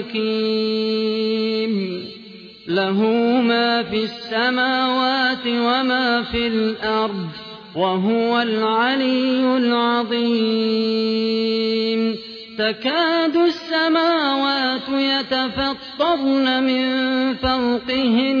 الحكيم له ما في السماوات وما في الأرض وهو العلي العظيم. تكاد السماوات يتفطرن من فوقهن.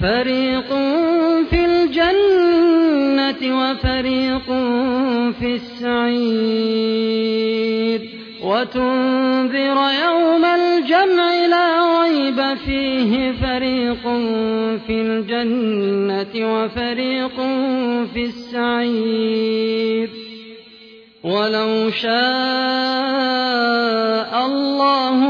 فريق في الجنة وفريق في السعير وتنذر يوم الجمع لا ريب فيه فريق في الجنة وفريق في السعير ولو شاء الله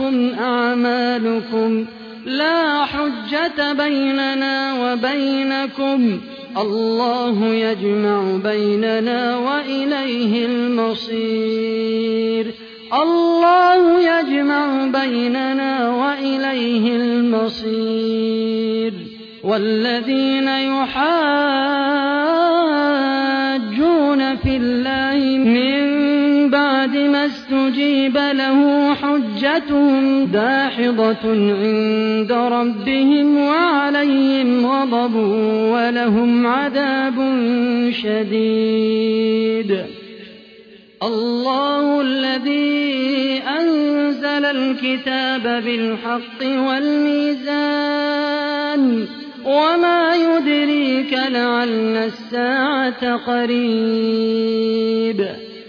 ولكم أعمالكم لا حجة بيننا وبينكم. الله يجمع بيننا وإليه المصير. الله يجمع بيننا وإليه المصير. والذين يحاجون ما استجيب له حجتهم داحضة عند ربهم وعليهم غضب ولهم عذاب شديد. الله الذي أنزل الكتاب بالحق والميزان. وما يدريك لعل الساعة قريب.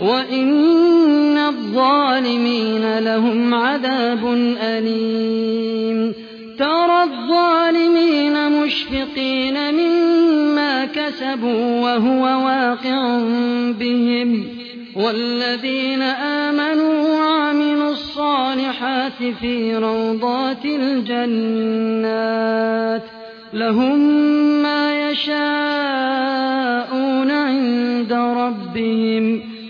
وإن الظالمين لهم عذاب أليم ترى الظالمين مشفقين مما كسبوا وهو واقع بهم والذين آمنوا وعملوا الصالحات في روضات الجنات لهم ما يشاءون عند ربهم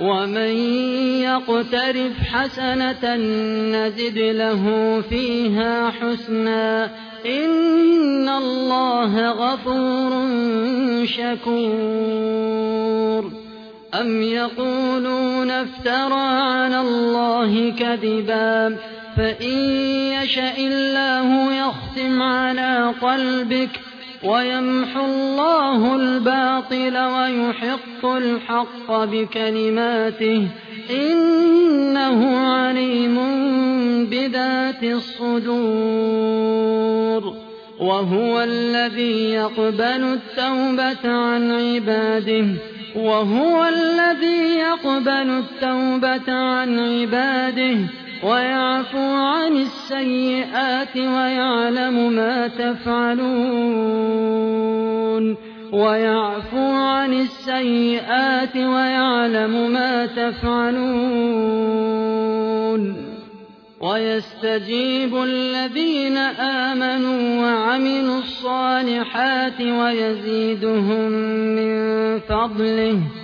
ومن يقترف حسنة نزد له فيها حسنا إن الله غفور شكور أم يقولون افترى على الله كذبا فإن يشأ الله يختم على قلبك ويمحو الله الباطل ويحق الحق بكلماته إنه عليم بذات الصدور وهو الذي يقبل التوبة عن عباده وهو الذي يقبل التوبة عن عباده ويعفو عن السيئات ويعلم ما تفعلون. ويعفو عن السيئات ويعلم ما تفعلون. ويستجيب الذين آمنوا وعملوا الصالحات ويزيدهم من فضله.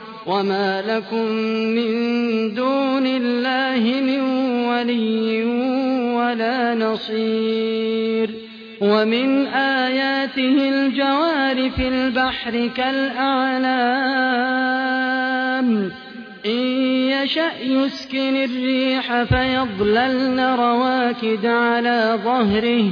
وما لكم من دون الله من ولي ولا نصير ومن آياته الجوار في البحر كالأعلام إن يشأ يسكن الريح فيظللن رواكد على ظهره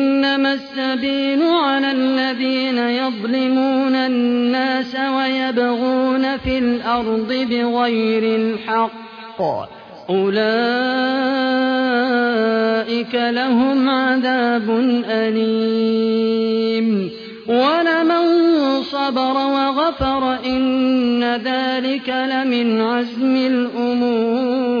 السبيل على الذين يظلمون الناس ويبغون في الأرض بغير الحق. أولئك لهم عذاب أليم. ولمن صبر وغفر إن ذلك لمن عزم الأمور.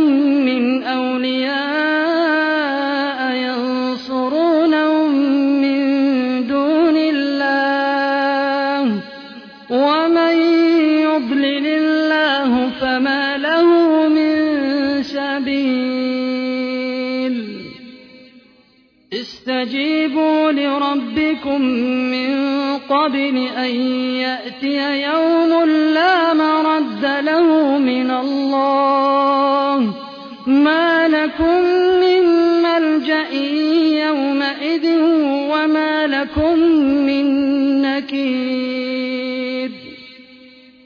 له من سبيل استجيبوا لربكم من قبل أن يأتي يوم لا مرد له من الله. ما لكم من ملجأ يومئذ وما لكم من نكير.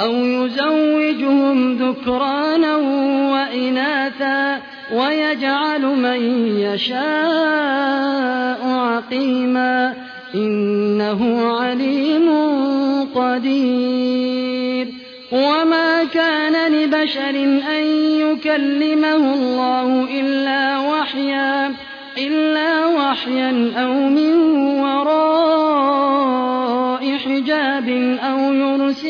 أو يزوجهم ذكرانا وإناثا ويجعل من يشاء عقيما إنه عليم قدير. وما كان لبشر أن يكلمه الله إلا وحيا إلا وحيا أو من وراء